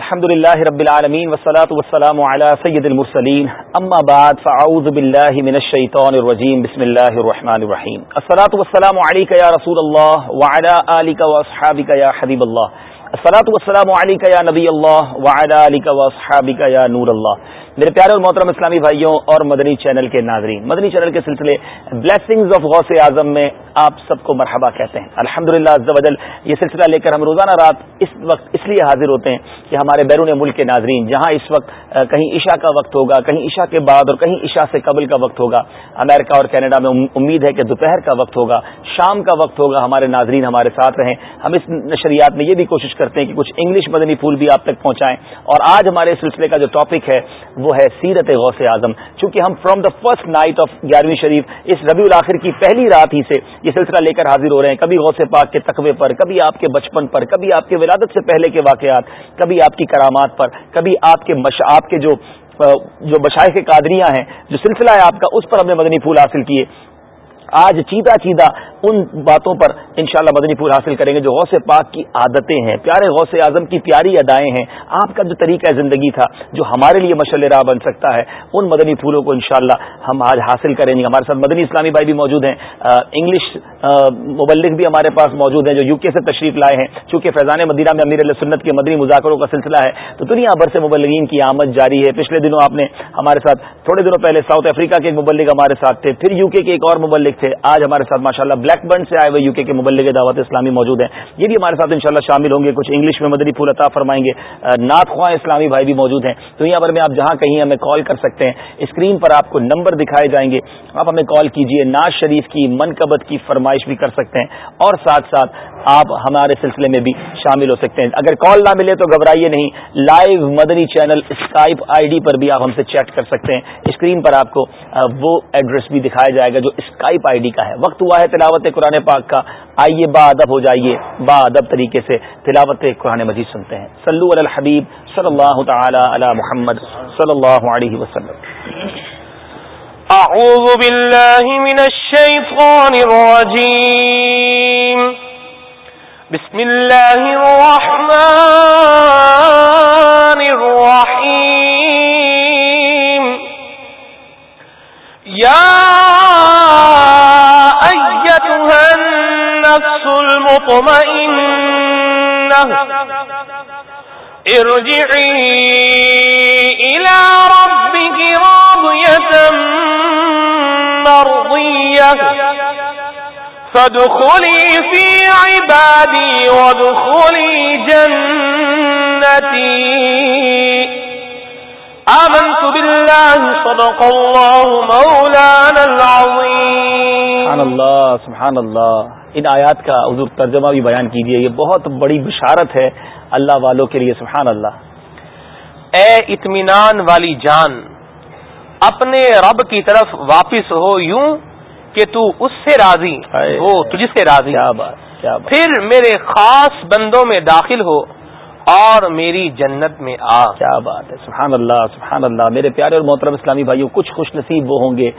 الحمد لله رب العالمين والصلاة والسلام على سيد المرسلين أما بعد فعوذ بالله من الشيطان الرجيم بسم الله الرحمن الرحيم الصلاة والسلام عليك يا رسول الله وعلى آلك واصحابك يا حبيب الله الصلاة والسلام عليك يا نبي الله وعلى آلك واصحابك يا نور الله میرے پیارے اور محترم اسلامی بھائیوں اور مدنی چینل کے ناظرین مدنی چینل کے سلسلے بلیسنگز آف غوث اعظم میں آپ سب کو مرحبا کہتے ہیں الحمد للہ یہ سلسلہ لے کر ہم روزانہ رات اس وقت اس لیے حاضر ہوتے ہیں کہ ہمارے بیرون ملک کے ناظرین جہاں اس وقت کہیں عشاء کا وقت ہوگا کہیں عشاء کے بعد اور کہیں عشاء سے قبل کا وقت ہوگا امریکہ اور کینیڈا میں امید ہے کہ دوپہر کا وقت ہوگا شام کا وقت ہوگا ہمارے ناظرین ہمارے ساتھ رہیں ہم اس نشریات میں یہ بھی کوشش کرتے ہیں کہ کچھ انگلش مدنی پھول بھی آپ تک پہنچائیں اور آج ہمارے سلسلے کا جو ٹاپک ہے وہ ہے سیرت غوث اعظم چونکہ ہم from the first night of گیارہویں شریف اس ربیع الآخر کی پہلی رات ہی سے یہ سلسلہ لے کر حاضر ہو رہے ہیں کبھی غوث پاک کے تقوے پر کبھی آپ کے بچپن پر کبھی آپ کے ولادت سے پہلے کے واقعات کبھی آپ کی کرامات پر کبھی آپ کے مش... آپ کے جو جو بشائے قادریاں ہیں جو سلسلہ ہے آپ کا اس پر ہم نے مدنی پھول حاصل کیے آج چیدہ چیتا ان باتوں پر انشاءاللہ مدنی پھول حاصل کریں گے جو غوث پاک کی عادتیں ہیں پیارے غوث اعظم کی پیاری ادائیں ہیں آپ کا جو طریقہ زندگی تھا جو ہمارے لیے مشل راہ بن سکتا ہے ان مدنی پھولوں کو انشاءاللہ ہم آج حاصل کریں گے ہمارے ساتھ مدنی اسلامی بھائی بھی موجود ہیں انگلش مبلک بھی ہمارے پاس موجود ہیں جو یو کے سے تشریف لائے ہیں چونکہ فیضان مدینہ میں امیر علیہ سنت کے مدنی مذاکروں کا سلسلہ ہے تو دنیا بھر سے مبلغین کی آمد جاری ہے پچھلے دنوں آپ نے ہمارے ساتھ تھوڑے دنوں پہلے ساؤتھ افریقہ کے ایک مبلک ہمارے ساتھ تھے پھر یو کے ایک اور مبلک تھے آج ہمارے ساتھ ماشاءاللہ بلیک برن سے آئے ہوئے یو کے کے مبلغ دعوت اسلامی موجود ہیں یہ بھی ہمارے ساتھ انشاءاللہ شامل ہوں گے کچھ انگلش میں مدری پھول عطا فرمائیں گے نعت خواہ اسلامی بھائی بھی موجود ہیں تو یہاں پر میں آپ جہاں کہیں ہمیں کال کر سکتے ہیں اسکرین پر آپ کو نمبر دکھائے جائیں گے آپ ہمیں کال کیجیے ناز شریف کی منقبت کی فرمائش بھی کر سکتے ہیں اور ساتھ ساتھ آپ ہمارے سلسلے میں بھی شامل ہو سکتے ہیں اگر کال نہ ملے تو گھبرائیے نہیں live Madani channel Skype I D پر بھی آپ ہم سے چیٹ کر سکتے ہیں اسکرین پر آپ کو وہ ایڈریس بھی دکھایا جائے گا جو اسکائپ آئی ڈی کا ہے وقت ہوا ہے تلاوت قرآن پاک کا آئیے با ادب ہو جائیے با ادب طریقے سے تلاوت قرآن مجید سنتے ہیں سلو الحبیب صلی اللہ تعالی علی محمد صلی اللہ علیہ وسلم اعوذ باللہ من الشیطان الرجیم بسم اللہ الرحمن الرحیم یا مطمئنة ارجعي إلى ربك راضية مرضية فادخلي في عبادي وادخلي جنتي آمنت بالله صدق الله مولانا العظيم سبحان الله سبحان الله ان آیات کا حضور ترجمہ بھی بیان کیجیے یہ بہت بڑی بشارت ہے اللہ والوں کے لیے سبحان اللہ اے اطمینان والی جان اپنے رب کی طرف واپس ہو یوں کہ تو اس سے راضی ہو تجھ سے راضی پھر میرے خاص بندوں میں داخل ہو اور میری جنت میں آ کیا بات ہے سبحان اللہ سبحان اللہ میرے پیارے اور محترم اسلامی بھائیوں کچھ خوش نصیب وہ ہوں گے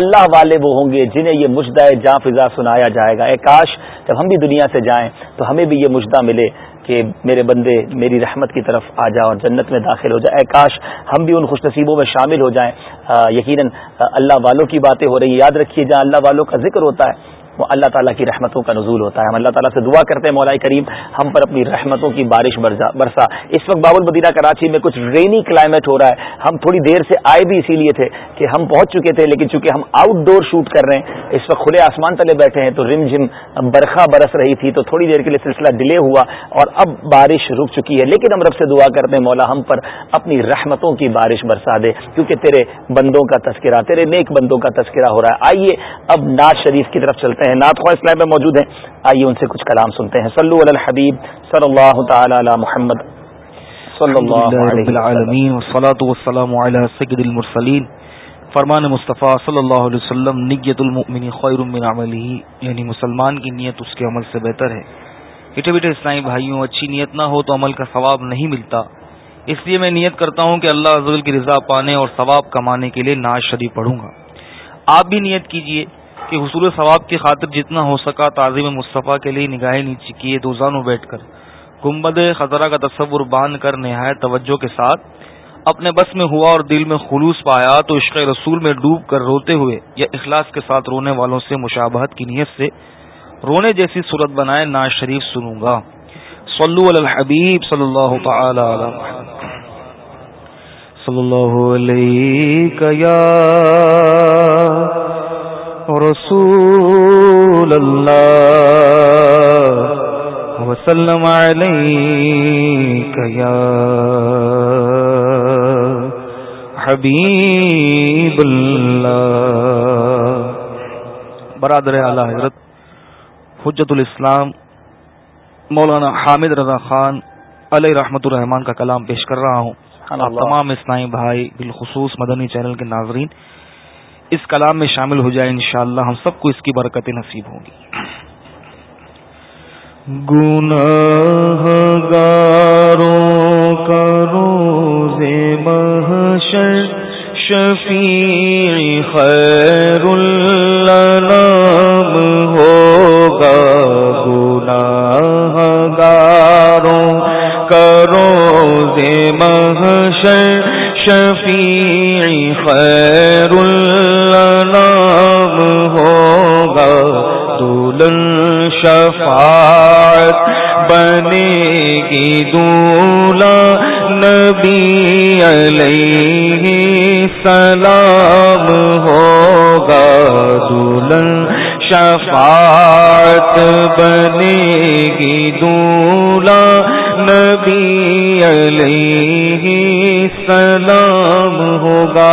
اللہ والے وہ ہوں گے جنہیں یہ مجدہ جاں فضا سنایا جائے گا اے کاش جب ہم بھی دنیا سے جائیں تو ہمیں بھی یہ مجدہ ملے کہ میرے بندے میری رحمت کی طرف آ جا اور جنت میں داخل ہو جائے اے کاش ہم بھی ان خوش نصیبوں میں شامل ہو جائیں یقیناً اللہ والوں کی باتیں ہو رہی ہیں یاد رکھیے جہاں اللہ والوں کا ذکر ہوتا ہے وہ اللہ تعالیٰ کی رحمتوں کا نزول ہوتا ہے ہم اللہ تعالیٰ سے دعا کرتے ہیں مولا کریم ہم پر اپنی رحمتوں کی بارش برسا اس وقت باب المدینہ کراچی میں کچھ رینی کلائمیٹ ہو رہا ہے ہم تھوڑی دیر سے آئے بھی اسی لیے تھے کہ ہم پہنچ چکے تھے لیکن چونکہ ہم آؤٹ ڈور شوٹ کر رہے ہیں اس وقت کھلے آسمان تلے بیٹھے ہیں تو رم جم برکھا برس رہی تھی تو تھوڑی دیر کے لیے سلسلہ ڈیلے ہوا اور اب بارش رک چکی ہے لیکن ہم رب سے دعا کرتے ہیں مولا ہم پر اپنی رحمتوں کی بارش برسا دے کیونکہ تیرے بندوں کا تذکرہ تیرے نیک بندوں کا تذکرہ ہو رہا ہے آئیے اب ناز شریف کی طرف چلتے نعت خواہ اسلام میں موجود ہیں آئیے ان سے کچھ کلام سنتے ہیں صلو علی الحبیب صلی اللہ تعالی علی محمد صلی اللہ علیہ العالمین والصلاة والسلام علی سید المرسلین فرمان مصطفیٰ صلی اللہ علیہ وسلم نیت المؤمن خیر من عملی یعنی مسلمان کی نیت اس کے عمل سے بہتر ہے بیٹے بیٹے اسلامی بھائیوں اچھی نیت نہ ہو تو عمل کا ثواب نہیں ملتا اس لیے میں نیت کرتا ہوں کہ اللہ عزل کی رضا پانے اور ثواب کمانے کے لیے ناز شریف پڑھوں گا آپ بھی نیت کیجئے کہ حصول ثواب کی خاطر جتنا ہو سکا تازی میں مصطفیٰ کے لیے نگاہیں نیچی کیے دو زانو بیٹھ کر گمبد خطرہ کا تصور باندھ کر نہایت توجہ کے ساتھ اپنے بس میں ہوا اور دل میں خلوص پایا تو عشق رسول میں ڈوب کر روتے ہوئے یا اخلاص کے ساتھ رونے والوں سے مشابہت کی نیت سے رونے جیسی صورت بنائے ناز شریف سنوں گا صلو علی علی الحبیب صلی صلی اللہ اللہ تعالی علیہ رسول اللہ وسلم حبیب اللہ برادر اعلی حضرت حجت الاسلام مولانا حامد رضا خان علیہ رحمت الرحمان کا کلام پیش کر رہا ہوں آپ تمام اسلائی بھائی بالخصوص مدنی چینل کے ناظرین اس کلام میں شامل ہو جائے انشاءاللہ ہم سب کو اس کی برکتیں نصیب ہوں گی گناہ گاروں کا روز محشر شفیع خیر ہوگا گناہ گاروں کا روز محشر شفیع خیر بنے گی دولا نبی علیہ سلام ہوگا دون شفاعت بنے گی دولا نبی علیہ سلام ہوگا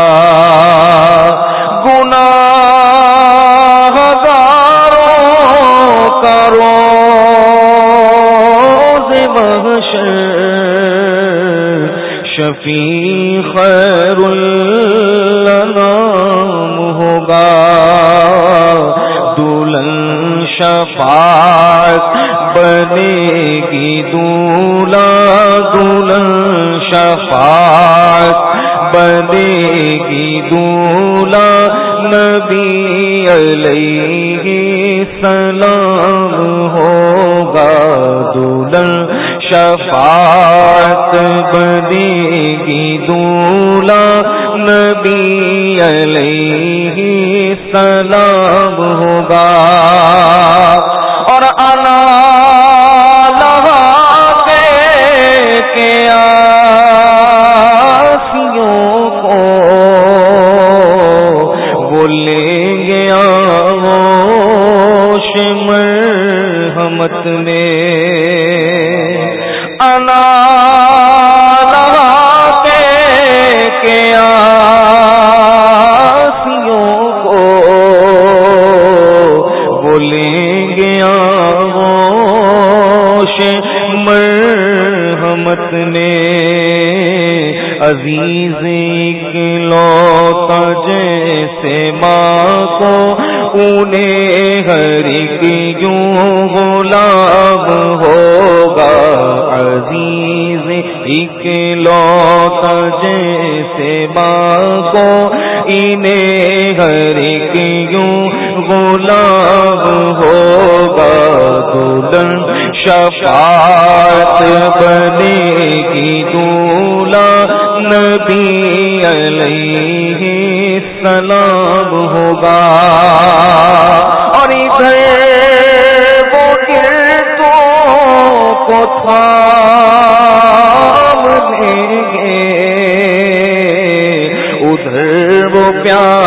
شفی خیر شفاعت بنے گی دولا نبی سے ماں کو انہیں ہر کی یوں غلام ہوگا عزیز اکلو تجے سے ماں کو انہیں ہر کی یوں غلام ہوگا دلن شفاعت بنے کی دولا نبی علیہ السلام ہوگا اور ادھر وہ تو کو دیں گے ادھر وہ پیار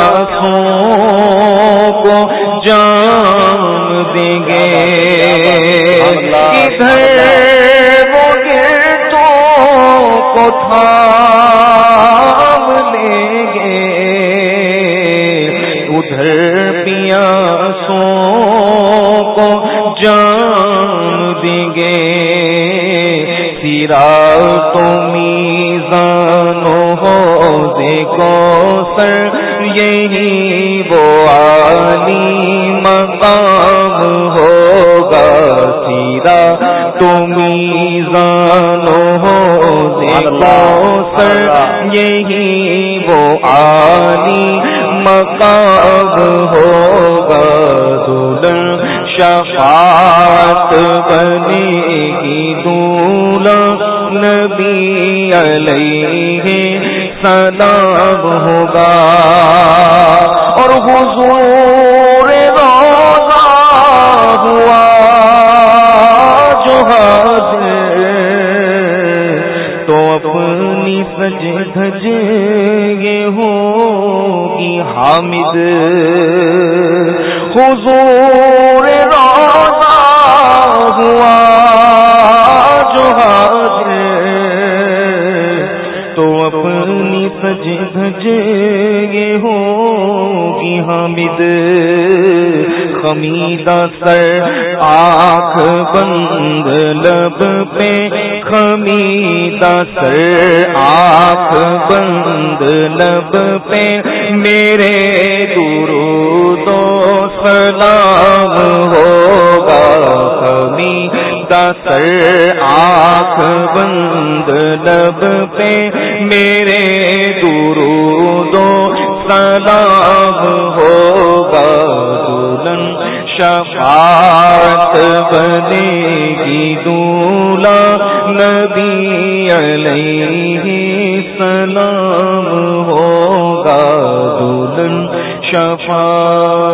تو میزان ہو دیکھو سر یہی وہ عالی مقام ہوگا تیرا تو میزان ہو دیکھو سر یہی وہ عالی مقام ہوگا مکان شفاعت بنے گی دولہ نبی علیہ سلام ہوگا اور حضور روزہ ہوا جو تو اپنی خوشور چی ہوگی حامد حضور ہو گی حامد خمیدہ سر آنکھ بند لب پہ خمیدہ سر آنکھ بند لب پہ میرے دور دو سلام ہوگا گا سر آنکھ بند لب پہ میرے سلاب ہو گا شفاعت بنے گی دولا نبی علیہ سلاب ہوگا دودن شفاعت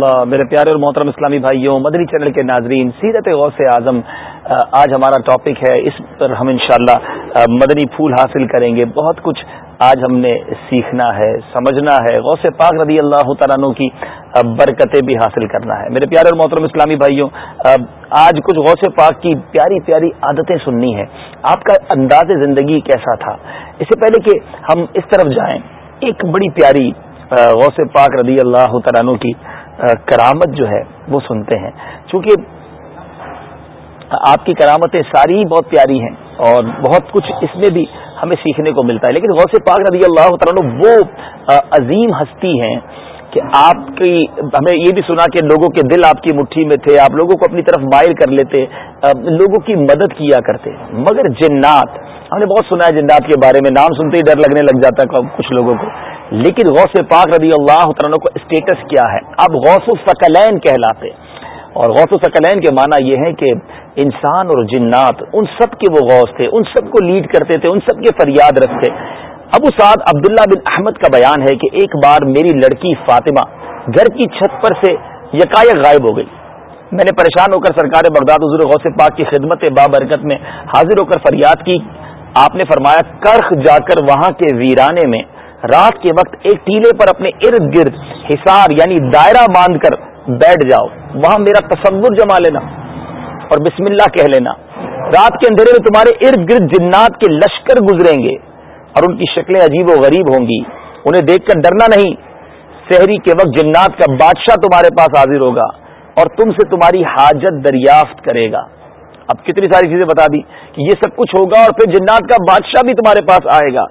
اللہ میرے پیارے اور محترم اسلامی بھائیوں مدنی چینل کے ناظرین سیرت غوث اعظم آج ہمارا ٹاپک ہے اس پر ہم انشاءاللہ مدنی پھول حاصل کریں گے بہت کچھ آج ہم نے سیکھنا ہے سمجھنا ہے غوث پاک رضی اللہ تعالیٰ کی برکتیں بھی حاصل کرنا ہے میرے پیارے اور محترم اسلامی بھائیوں آج کچھ غوث پاک کی پیاری پیاری عادتیں سننی ہیں آپ کا انداز زندگی کیسا تھا اس سے پہلے کہ ہم اس طرف جائیں ایک بڑی پیاری غوث پاک رضی اللہ تعالیٰ کی کرامت جو ہے وہ سنتے ہیں چونکہ آپ کی کرامتیں ساری بہت پیاری ہیں اور بہت کچھ اس میں بھی ہمیں سیکھنے کو ملتا ہے لیکن غوث پاک رضی اللہ تعالیٰ وہ عظیم ہستی ہیں کہ آپ کی ہمیں یہ بھی سنا کہ لوگوں کے دل آپ کی مٹھی میں تھے آپ لوگوں کو اپنی طرف مائل کر لیتے لوگوں کی مدد کیا کرتے مگر جنات ہم نے بہت سنا ہے جنات کے بارے میں نام سنتے ہی ڈر لگنے لگ جاتا کچھ لوگوں کو لیکن غوث پاک رضی اللہ کو اسٹیٹس کیا ہے اب غوث ہیں اور غوث وکلین کے معنی یہ ہے کہ انسان اور جنات ان سب کے وہ غوث تھے ان سب کو لیڈ کرتے تھے ان سب کے فریاد ابو سعد عبداللہ بن احمد کا بیان ہے کہ ایک بار میری لڑکی فاطمہ گھر کی چھت پر سے یکایک غائب ہو گئی میں نے پریشان ہو کر سرکار بغداد حضور غوث پاک کی خدمت بابرکت میں حاضر ہو کر فریاد کی آپ نے فرمایا کرخ جا کر وہاں کے ویرانے میں رات کے وقت ایک ٹیلے پر اپنے ارد گرد حسار یعنی دائرہ باندھ کر بیٹھ جاؤ وہاں میرا تصور جما لینا اور بسم اللہ کہہ لینا رات کے اندھیرے میں تمہارے ارد گرد جنات کے لشکر گزریں گے اور ان کی شکلیں عجیب و غریب ہوں گی انہیں دیکھ کر ڈرنا نہیں شہری کے وقت جنات کا بادشاہ تمہارے پاس حاضر ہوگا اور تم سے تمہاری حاجت دریافت کرے گا اب کتنی ساری چیزیں بتا دی کہ یہ سب کچھ ہوگا اور پھر جنات کا بادشاہ بھی تمہارے پاس آئے گا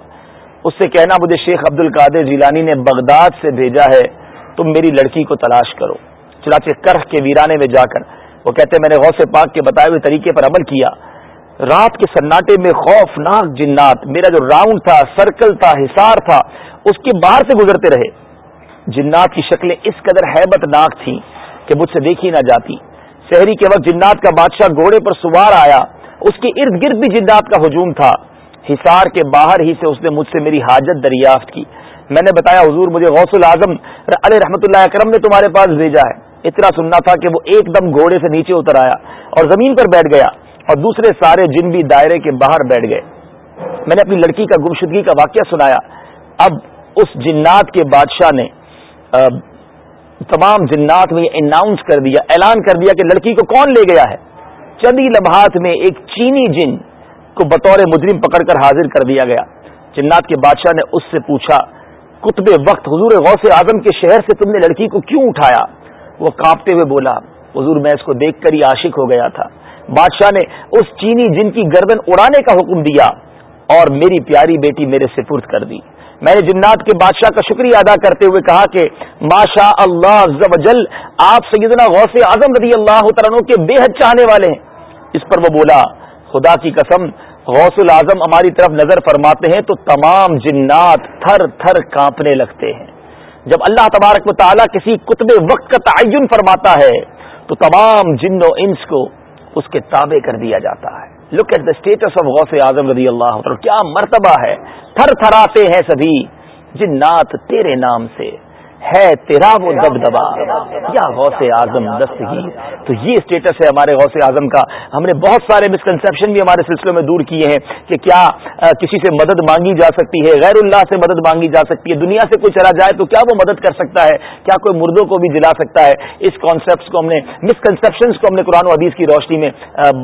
اس سے کہنا مجھے شیخ عبد القادر جیلانی نے بغداد سے بھیجا ہے تم میری لڑکی کو تلاش کرو چلاچے کرخ کے ویرانے میں جا کر وہ کہتے ہیں میں نے غوث پاک کے بتائے ہوئے طریقے پر عمل کیا رات کے سناٹے میں خوفناک جنات میرا جو راؤنڈ تھا سرکل تھا حصار تھا اس کے باہر سے گزرتے رہے جنات کی شکلیں اس قدر حیبت ناک تھی کہ مجھ سے دیکھی نہ جاتی شہری کے وقت جنات کا بادشاہ گھوڑے پر سوار آیا اس کے ارد گرد بھی جنات کا ہجوم تھا حصار کے باہر ہی سے اس نے مجھ سے میری حاجت دریافت کی میں نے بتایا حضور مجھے غوث العظم علیہ رحمت اللہ اکرم نے تمہارے پاس بھیجا ہے اتنا سننا تھا کہ وہ ایک دم گھوڑے سے نیچے اتر آیا اور زمین پر بیٹھ گیا اور دوسرے سارے جن بھی دائرے کے باہر بیٹھ گئے میں نے اپنی لڑکی کا گمشدگی کا واقعہ سنایا اب اس جنات کے بادشاہ نے تمام جنات میں اناؤنس کر دیا اعلان کر دیا کہ لڑکی کو کون لے گیا ہے چندی لمحات میں ایک چینی جن کو بطور مجرم پکڑ کر حاضر کر دیا گیا جنات کے بادشاہ نے اس سے پوچھا کتب وقت حضور غوث اعظم کے شہر سے تم نے لڑکی کو کیوں اٹھایا وہ کانپتے ہوئے بولا حضور میں اس کو دیکھ کر ہی عاشق ہو گیا تھا بادشاہ نے اس چینی جن کی گردن اڑانے کا حکم دیا اور میری پیاری بیٹی میرے سپرد کر دی میں نے جنات کے بادشاہ کا شکریہ ادا کرتے ہوئے کہا کہ ماشا اللہ عزوجل آپ سیدنا غوث اعظم رضی اللہ عنہ کے بے حد چاہنے والے ہیں اس پر وہ بولا خدا کی قسم غوث العظم ہماری طرف نظر فرماتے ہیں تو تمام جنات تھر تھر کانپنے لگتے ہیں جب اللہ تبارک و تعالیٰ کسی کتب وقت کا تعین فرماتا ہے تو تمام جن و انس کو اس کے تابع کر دیا جاتا ہے look at the status of Ghaus Azam رضی اللہ عنہ کیا مرتبہ ہے تھر تھر آتے ہیں سبھی جنات تیرے نام سے ہے تیرا وہ دبدبا دستگیر تو یہ اسٹیٹس ہے ہمارے غوث اعظم کا ہم نے بہت سارے مسکنسپشن بھی ہمارے سلسلے میں دور کیے ہیں کہ کیا کسی سے مدد مانگی جا سکتی ہے غیر اللہ سے مدد مانگی جا سکتی ہے دنیا سے کوئی چلا جائے تو کیا وہ مدد کر سکتا ہے کیا کوئی مردوں کو بھی جلا سکتا ہے اس کانسیپٹس کو ہم نے مسکنسپشنس کو ہم نے قرآن و حدیث کی روشنی میں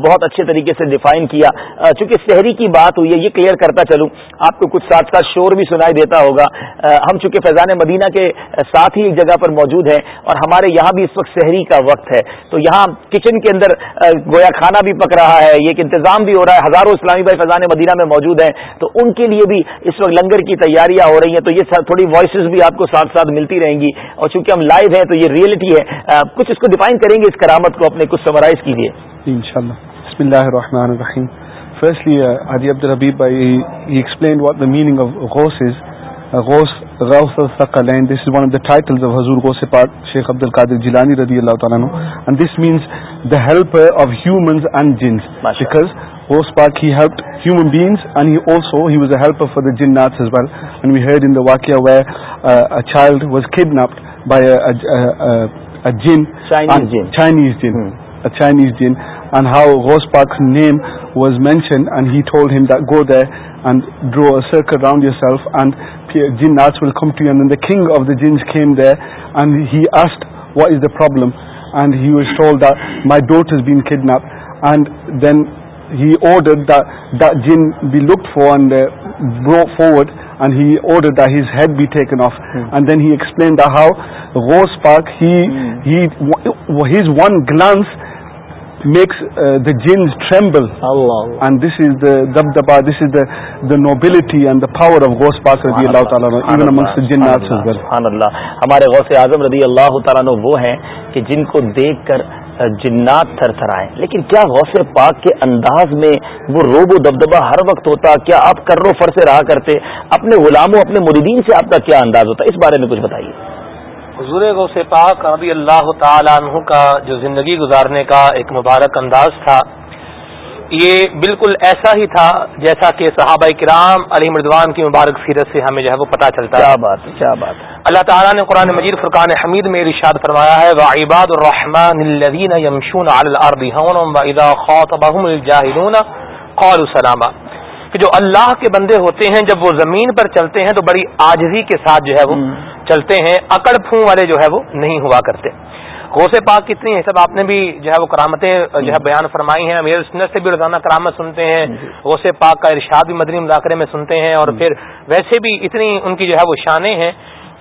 بہت اچھے طریقے سے ڈیفائن کیا چونکہ شہری کی بات ہوئی ہے یہ کلیئر کرتا چلوں آپ کو کچھ ساتھ ساتھ شور بھی سنائی دیتا ہوگا ہم چونکہ فیضان مدینہ کے ساتھ ہی ایک جگہ پر موجود ہیں اور ہمارے یہاں بھی اس وقت شہری کا وقت ہے تو یہاں کچن کے اندر گویا کھانا بھی پک رہا ہے ایک انتظام بھی ہو رہا ہے ہزاروں اسلامی بھائی فضان مدینہ میں موجود ہیں تو ان کے لیے بھی اس وقت لنگر کی تیاریاں ہو رہی ہیں تو یہ تھوڑی وائسز بھی آپ کو ساتھ ساتھ ملتی رہیں گی اور چونکہ ہم لائیو ہیں تو یہ ریئلٹی ہے کچھ اس کو ڈیفائن کریں گے اس کرامت کو اپنے کچھ آف کے لیے غوث غوث الثقلین this is one of the titles of حضور غوث پاک شیخ عبد القادر جیلانی رضی اللہ تعالی عنہ and this means the helper of humans and jinns because Ghaus Pak he helped human beings and he also he was a helper for the jinnats as well and we heard in the waqia where uh, a child was kidnapped by a a a, a, a jinn Chinese jinn Chinese jinn hmm. a Chinese jinn and how Ghaus Pak's name was mentioned, and he told him that go there and draw a circle around yourself and jinnats will come to you. And then the king of the jinns came there and he asked, what is the problem? And he was told that my daughter's been kidnapped. And then he ordered that that jinn be looked for and uh, brought forward, and he ordered that his head be taken off. Hmm. And then he explained that how Ghaus Pak, hmm. his one glance رضی اللہ uh, ہمارے غوث اعظم رضی اللہ تعالیٰ وہ ہیں کہ جن کو دیکھ کر جنات تھر تھرائیں لیکن کیا غوث پاک کے انداز میں وہ روب و دبدبا ہر وقت ہوتا کیا آپ کرو فر سے رہا کرتے اپنے غلاموں اپنے مریدین سے آپ کا کیا انداز ہوتا اس بارے میں کچھ بتائیے حضور غوث پاک رضی اللہ تعالی عنہ کا جو زندگی گزارنے کا ایک مبارک انداز تھا یہ بالکل ایسا ہی تھا جیسا کہ صحابہ کرام علی مردوان کی مبارک سیرت سے ہمیں جو ہے وہ پتہ چلتا ہے اللہ تعالیٰ نے قرآن مجید فرقان حمید میں ارشاد فرمایا ہے قالوا الرحمان کہ جو اللہ کے بندے ہوتے ہیں جب وہ زمین پر چلتے ہیں تو بڑی آجزی کے ساتھ جو ہے وہ چلتے ہیں اکڑ پھو والے جو ہے وہ نہیں ہوا کرتے غوث پاک کتنی ہے سب آپ نے بھی جو ہے وہ کرامتیں جو ہے بیان فرمائی ہیں سے بھی روزانہ کرامت سنتے ہیں جی۔ غوث پاک کا ارشاد بھی مدنی مذاکرے میں سنتے ہیں اور پھر ویسے بھی اتنی ان کی جو ہے وہ شانیں ہیں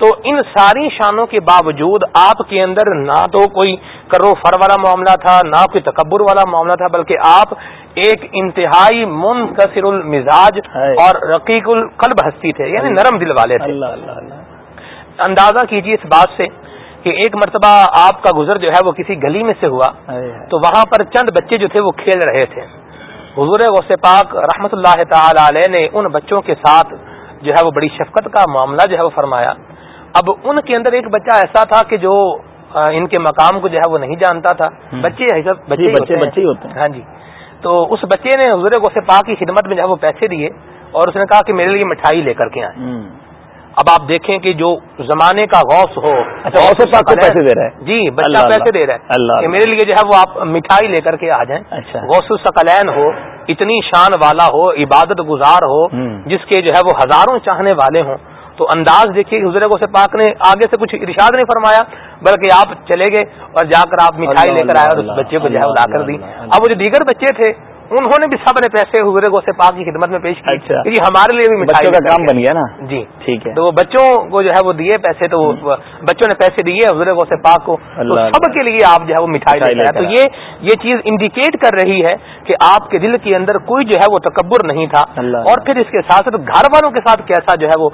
تو ان ساری شانوں کے باوجود آپ کے اندر نہ تو کوئی کرو فر والا معاملہ تھا نہ کوئی تکبر والا معاملہ تھا بلکہ آپ ایک انتہائی منتصر المزاج اور رقیق القلب ہستی تھے یعنی نرم دل والے تھے اندازہ کیجیے اس بات سے کہ ایک مرتبہ آپ کا گزر جو ہے وہ کسی گلی میں سے ہوا تو وہاں پر چند بچے جو تھے وہ کھیل رہے تھے حضور غوث پاک رحمت اللہ تعالی علیہ نے ان بچوں کے ساتھ جو ہے وہ بڑی شفقت کا معاملہ جو ہے وہ فرمایا اب ان کے اندر ایک بچہ ایسا تھا کہ جو ان کے مقام کو جو ہے وہ نہیں جانتا تھا بچے جی، بچے بچے ہوتے ہیں ہاں جی تو اس بچے نے حضور غوث سے پاک کی خدمت میں جو ہے وہ پیسے دیے اور اس نے کہا کہ میرے لیے مٹھائی لے کر کے آئے اب آپ دیکھیں کہ جو زمانے کا غوث ہو اچھا، غوث پاک کو پیسے دے رہا ہے جی بچہ پیسے دے رہا ہے کہ میرے لیے جو ہے وہ آپ مٹھائی لے کر کے آ جائیں اچھا۔ غوث الصقلین ہو اتنی شان والا ہو عبادت گزار ہو جس کے جو ہے وہ ہزاروں چاہنے والے ہوں تو انداز دیکھیے حضرت غوث پاک نے آگے سے کچھ ارشاد نہیں فرمایا بلکہ آپ چلے گئے اور جا کر آپ مٹھائی لے کر آئے اور اس بچے کو جو ہے لا کر دی اب وہ جو دیگر بچے تھے انہوں نے بھی سب نے پیسے گو سے پاک کی خدمت میں پیش اچھا۔ کیونکہ ہمارے لیے بھی مٹھائی کا کام بن گیا نا جی ٹھیک ہے تو وہ بچوں کو جو ہے وہ دیے پیسے تو بچوں نے پیسے دیے حضور گو سے پاک کو سب کے لیے آپ جو ہے وہ مٹھائی لے تو یہ یہ چیز انڈیکیٹ کر رہی ہے کہ آپ کے دل کے اندر کوئی جو ہے وہ تکبر نہیں تھا اور پھر اس کے ساتھ ساتھ گھر والوں کے ساتھ کیسا جو ہے وہ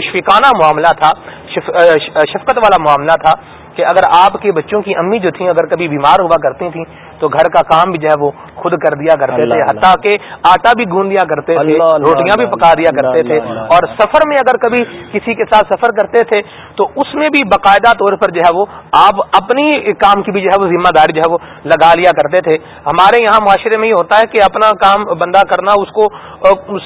مشفقانہ معاملہ تھا شفقت والا معاملہ تھا کہ اگر آپ کے بچوں کی امی جو تھیں اگر کبھی بیمار ہوا کرتی تھیں تو گھر کا کام بھی جو ہے وہ خود کر دیا کرتے تھے حتیٰ کہ آٹا بھی گون دیا کرتے تھے روٹیاں بھی پکا دیا کرتے تھے اور سفر میں اگر کبھی کسی کے ساتھ سفر کرتے تھے تو اس میں بھی باقاعدہ طور پر جو ہے وہ آپ اپنی کام کی بھی جو ہے وہ ذمہ داری جو ہے وہ لگا لیا کرتے تھے ہمارے یہاں معاشرے میں یہ ہوتا ہے کہ اپنا کام بندہ کرنا اس کو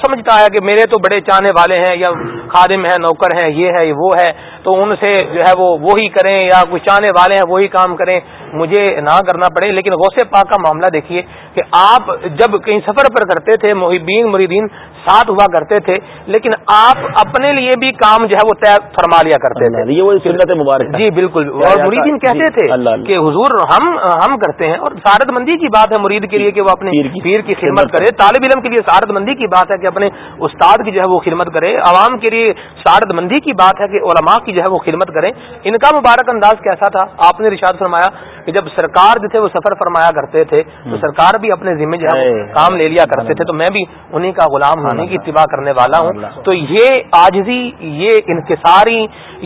سمجھتا ہے کہ میرے تو بڑے چاہنے والے ہیں یا خادم ہیں نوکر ہیں یہ ہے وہ ہے تو ان سے جو ہے وہ وہی کریں یا کچھ چاہنے والے ہیں وہی کام کریں مجھے نہ کرنا پڑے لیکن غوث پاک کا معاملہ دیکھیے کہ آپ جب کہیں سفر پر کرتے تھے محبین مریدین ساتھ ہوا کرتے تھے لیکن آپ اپنے لیے بھی کام جو ہے وہ طے فرما لیا کرتے تھے یہ مبارک جی بالکل اور مریدین جی، کہتے تھے کہ حضور ہم ہم کرتے ہیں اور سارت مندی کی بات ہے مرید کے لیے کہ وہ اپنے پیر کی خدمت کرے طالب علم کے لیے سارت مندی کی بات ہے کہ اپنے استاد کی جو ہے وہ خدمت کرے عوام کے لیے سارت مندی کی بات ہے کہ علماء کی جو ہے وہ خدمت کریں ان کا مبارک انداز کیسا تھا آپ نے رشاد فرمایا کہ جب سرکار جو تھے وہ سفر فرمایا کرتے تھے تو سرکار بھی اپنے جو ہے کام لے لیا کرتے تھے تو میں بھی انہیں کا غلام ہونے کی اتباع کرنے والا ہوں تو یہ آجزی یہ انکساری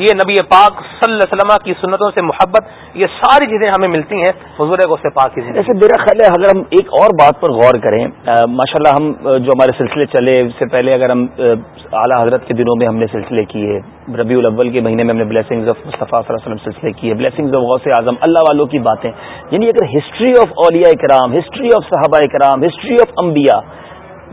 یہ نبی پاک صلی اللہ وسلم کی سنتوں سے محبت یہ ساری چیزیں ہمیں ملتی ہیں حضور پاک کی جیسے میرا خیال ہے اگر ہم ایک اور بات پر غور کریں ماشاء اللہ ہم جو ہمارے سلسلے چلے اس سے پہلے اگر ہم اعلیٰ حضرت کے دنوں میں ہم نے سلسلے کیے ربیع الاول کے مہینے میں ہم نے صلی اللہ علیہ وسلم سلسلے کیے غوث اعظم اللہ والوں کی باتیں یعنی اگر ہسٹری آف اولیاء کرام ہسٹری آف صحابہ کرام ہسٹری آف انبیاء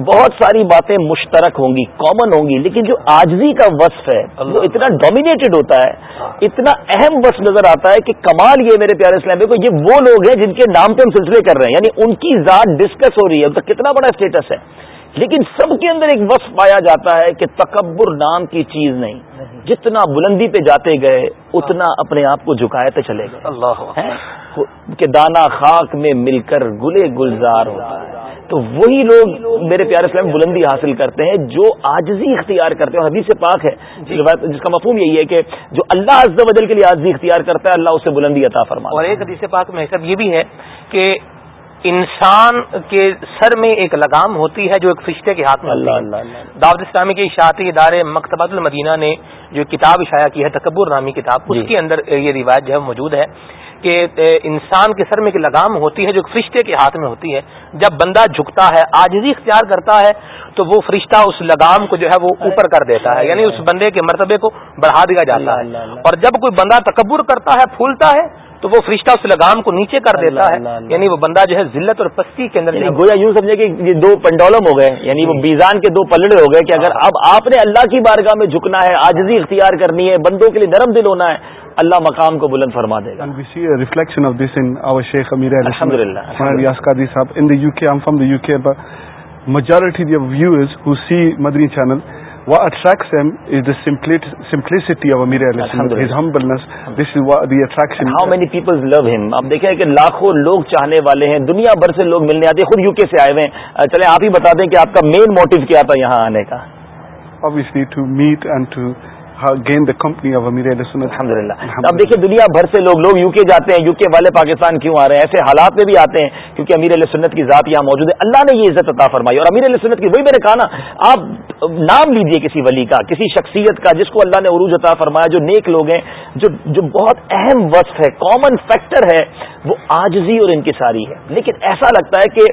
بہت ساری باتیں مشترک ہوں گی کامن ہوں گی لیکن جو آجزی کا وصف ہے وہ اتنا ڈومینیٹڈ ہوتا ہے ہاں۔ اتنا اہم وصف نظر آتا ہے کہ کمال یہ میرے پیارے اسلامیہ کو یہ وہ لوگ ہیں جن کے نام پہ ہم سلسلے کر رہے ہیں یعنی ان کی ذات ڈسکس ہو رہی ہے کتنا بڑا اسٹیٹس ہے لیکن سب کے اندر ایک وصف پایا جاتا ہے کہ تکبر نام کی چیز نہیں جتنا بلندی پہ جاتے گئے اتنا ہاں۔ اپنے آپ کو جھکائے تو چلے گئے کے دانا خاک میں مل کر گلے گلزار ہوتا ہے تو وہی لوگ میرے پیارے اسلام بلندی حاصل کرتے ہیں جو آجزی اختیار کرتے ہیں اور حدیث پاک ہے جی۔ جس کا مفہوم یہی ہے کہ جو اللہ عز و جل کے لیے آجزی اختیار کرتا ہے اللہ اسے بلندی عطا فرما اور ایک حدیث پاک میں سب یہ بھی ہے کہ انسان کے سر میں ایک لگام ہوتی ہے جو ایک فشتے کے ہاتھ میں اللہ اللہ دعوت اسلامی کے اشاعتی ادارے مکتبۃ المدینہ نے جو کتاب اشاع کی ہے تکبر نامی کتاب جی۔ اس کے اندر یہ روایت جو ہے موجود ہے کہ انسان کے سر میں ایک لگام ہوتی ہے جو فرشتے کے ہاتھ میں ہوتی ہے جب بندہ جھکتا ہے آجزی اختیار کرتا ہے تو وہ فرشتہ اس لگام کو جو ہے وہ اوپر کر دیتا ہے یعنی اس بندے کے مرتبے کو بڑھا دیا جاتا ہے اور جب کوئی بندہ تکبر کرتا ہے پھولتا ہے تو وہ فرشتہ اس لگام کو نیچے کر دیتا ہے یعنی وہ بندہ جو ہے ضلعت اور پستی کے اندر یعنی گویا یوں سمجھے کہ یہ دو پنڈولم ہو گئے یعنی وہ بیزان کے دو پلڑے ہو گئے کہ اگر ہاں۔ اب آپ نے اللہ کی بارگاہ میں جھکنا ہے آجزی اختیار کرنی ہے بندوں کے لیے نرم دل ہونا ہے اللہ مکام کو بلند فرما دے گا majority views channel how many people آپ دیکھیں کہ لاکھوں لوگ چاہنے والے ہیں دنیا بھر سے لوگ ملنے آتے خود یو کے آئے ہوئے ہیں چلے آپ ہی بتا دیں کہ آپ کا مین موٹو کیا تھا یہاں آنے کا گین دا کمپنی آف امیر الحمد اب دیکھیے دنیا بھر سے لوگ لوگ یو کے جاتے ہیں یو کے والے پاکستان کیوں آ رہے ہیں ایسے حالات میں بھی آتے ہیں کیونکہ امیر علیہ سنت کی ذات یہاں موجود ہے اللہ نے یہ عزت عطا فرمائی اور امیر علیہ سنت کی وہی میں نے کہا نا آپ نام لیجیے کسی ولی کا کسی شخصیت کا جس کو اللہ نے عروج عطا فرمایا جو نیک لوگ ہیں جو جو بہت اہم وصف ہے کامن فیکٹر ہے وہ آجزی اور ان کی ساری ہے لیکن ایسا لگتا ہے کہ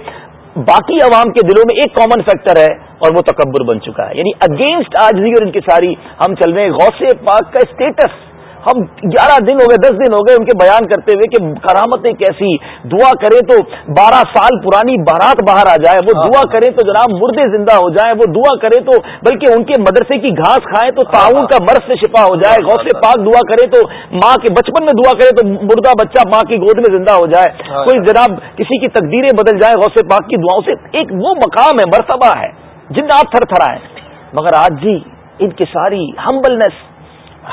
باقی عوام کے دلوں میں ایک کامن فیکٹر ہے اور وہ تکبر بن چکا ہے یعنی اگینسٹ آج اور ان کی ساری ہم چل رہے ہیں غوث پاک کا اسٹیٹس ہم گیارہ دن ہو گئے دس دن ہو گئے ان کے بیان کرتے ہوئے کہ کرامتیں کیسی دعا کرے تو بارہ سال پرانی بارات باہر آ جائے وہ ہاں. دعا کرے تو جناب مردے زندہ ہو جائیں وہ دعا کرے تو بلکہ ان کے مدرسے کی گھاس کھائیں تو تعاون کا مرض سے شفا ہو جائے غوث پاک دعا کرے تو ماں کے بچپن میں دعا کرے تو مردہ بچہ ماں کی گود میں زندہ ہو جائے ہاں. کوئی جناب کسی کی تقدیریں بدل جائے غوث پاک کی دعاؤں سے ایک وہ مقام ہے مرتبہ ہے جن آپ تھر تھرا ہے مگر آج جی ان کی ساری ہمبلنس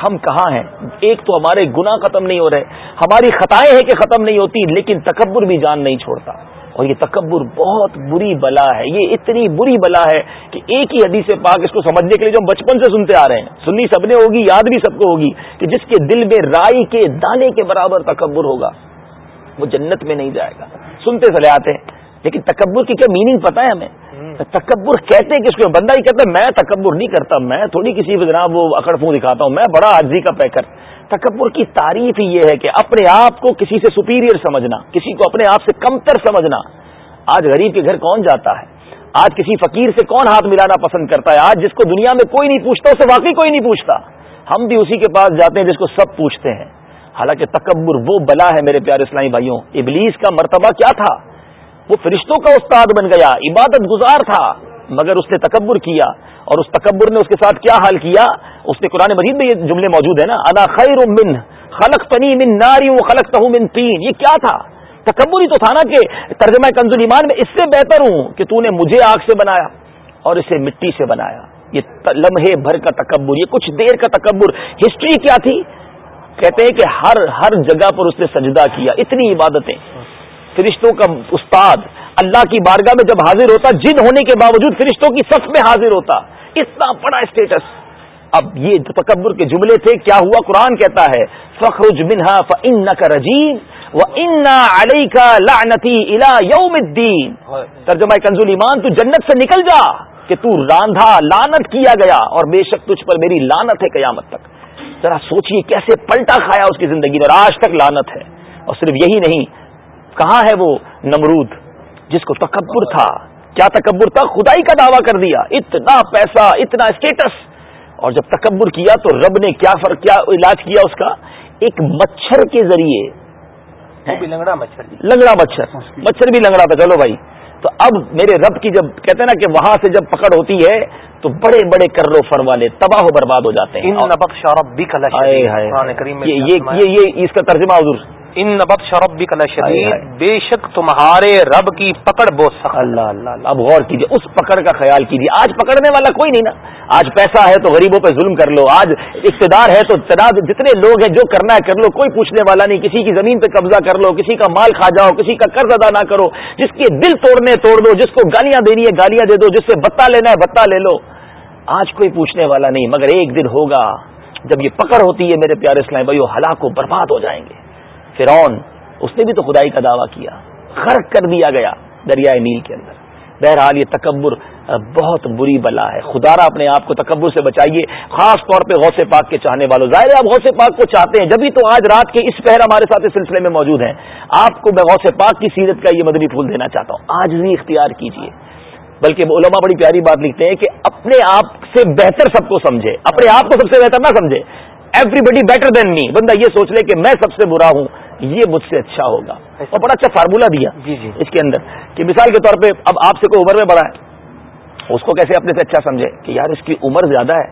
ہم کہاں ہیں ایک تو ہمارے گنا ختم نہیں ہو رہے ہماری خطائیں ہیں کہ ختم نہیں ہوتی لیکن تکبر بھی جان نہیں چھوڑتا اور یہ تکبر بہت بری بلا ہے یہ اتنی بری بلا ہے کہ ایک ہی حدیث پاک اس کو سمجھنے کے لیے جو ہم بچپن سے سنتے آ رہے ہیں سننی سب نے ہوگی یاد بھی سب کو ہوگی کہ جس کے دل میں رائی کے دانے کے برابر تکبر ہوگا وہ جنت میں نہیں جائے گا سنتے چلے آتے لیکن تکبر کی کیا میننگ پتا ہے ہمیں تکبر کہتے ہیں کس کو بندہ ہی کہتا ہے میں تکبر نہیں کرتا میں تھوڑی کسی جناب وہ اکڑ پھوں دکھاتا ہوں میں بڑا عرضی کا پیکر تکبر کی تعریف ہی یہ ہے کہ اپنے آپ کو کسی سے سپیریئر سمجھنا کسی کو اپنے آپ سے کمتر سمجھنا آج غریب کے گھر کون جاتا ہے آج کسی فقیر سے کون ہاتھ ملانا پسند کرتا ہے آج جس کو دنیا میں کوئی نہیں پوچھتا اسے واقعی کوئی نہیں پوچھتا ہم بھی اسی کے پاس جاتے ہیں جس کو سب پوچھتے ہیں حالانکہ تکبر وہ بلا ہے میرے پیارے اسلامی بھائیوں ابلیس کا مرتبہ کیا تھا وہ فرشتوں کا استاد بن گیا عبادت گزار تھا مگر اس نے تکبر کیا اور اس تکبر نے اس کے ساتھ کیا حال کیا اس نے قرآن مجید میں یہ جملے موجود ہیں نا خیر من خلق پنی من ناری و خلق تہ من تین یہ کیا تھا تکبر ہی تو تھا نا کہ ترجمہ ایمان میں اس سے بہتر ہوں کہ تو نے مجھے آگ سے بنایا اور اسے مٹی سے بنایا یہ لمحے بھر کا تکبر یہ کچھ دیر کا تکبر ہسٹری کیا تھی کہتے ہیں کہ ہر ہر جگہ پر اس نے سجدہ کیا اتنی عبادتیں فرشتوں کا استاد اللہ کی بارگاہ میں جب حاضر ہوتا جن ہونے کے باوجود فرشتوں کی سخت میں حاضر ہوتا اتنا بڑا اسٹیٹس اب یہ تکبر کے جملے تھے کیا ہوا قرآن کہتا ہے فخر فن کا رجیب علی کا لانتی الا الدین ترجمہ کنزول ایمان تو جنت سے نکل جا کہ تو راندھا لانت کیا گیا اور بے شک تجھ پر میری لانت ہے قیامت تک ذرا سوچیے کیسے پلٹا کھایا اس کی زندگی میں اور آج تک لانت ہے اور صرف یہی نہیں کہاں ہے وہ نمرود جس کو تکبر تھا کیا تکبر تھا خدائی کا دعویٰ کر دیا اتنا پیسہ اتنا اسٹیٹس اور جب تکبر کیا تو رب نے کیا کیا کیا فرق علاج اس کا ایک مچھر کے ذریعے لنگڑا مچھر جی۔ لنگڑا مچھر مچھر بھی لنگڑا تھا چلو بھائی تو اب میرے رب کی جب کہتے ہیں نا کہ وہاں سے جب پکڑ ہوتی ہے تو بڑے بڑے کرو فر والے تباہ و برباد ہو جاتے ہیں یہ اس کا ترجمہ حضور ان نبت کلا بے شک تمہارے رب کی پکڑ بہت سخت اللہ اللہ اب غور کیجیے اس پکڑ کا خیال کیجیے آج پکڑنے والا کوئی نہیں نا آج پیسہ ہے تو غریبوں پہ ظلم کر لو آج اقتدار ہے تو تعداد جتنے لوگ ہیں جو کرنا ہے کر لو کوئی پوچھنے والا نہیں کسی کی زمین پہ قبضہ کر لو کسی کا مال کھا جاؤ کسی کا قرض ادا نہ کرو جس کے دل توڑنے توڑ دو جس کو گالیاں دینی ہے گالیاں دے دو جس سے بتا لینا ہے بتا لے لو آج کوئی پوچھنے والا نہیں مگر ایک دن ہوگا جب یہ پکڑ ہوتی ہے میرے پیارے اسلام بھائی وہ ہلاک و برباد ہو جائیں گے فرعون اس نے بھی تو خدائی کا دعویٰ کیا غرق کر دیا گیا دریائے نیل کے اندر بہرحال یہ تکبر بہت بری بلا ہے خدا را اپنے آپ کو تکبر سے بچائیے خاص طور پہ غوث پاک کے چاہنے والوں ظاہر ہے آپ غوث پاک کو چاہتے ہیں جبھی تو آج رات کے اس پہر ہمارے ساتھ اس سلسلے میں موجود ہیں آپ کو میں غوث پاک کی سیرت کا یہ مدنی پھول دینا چاہتا ہوں آج بھی اختیار کیجیے بلکہ علماء بڑی پیاری بات لکھتے ہیں کہ اپنے آپ سے بہتر سب کو سمجھے اپنے آپ کو سب سے بہتر نہ سمجھے ایوری بڈی بیٹر دین می بندہ یہ سوچ لے کہ میں سب سے برا ہوں یہ مجھ سے اچھا ہوگا اچھا۔ اور بڑا اچھا فارمولا دیا جی، جی۔ اس کے اندر کہ مثال کے طور پہ اب آپ سے کوئی عمر میں بڑا ہے اس کو کیسے اپنے سے اچھا سمجھے کہ یار اس کی عمر زیادہ ہے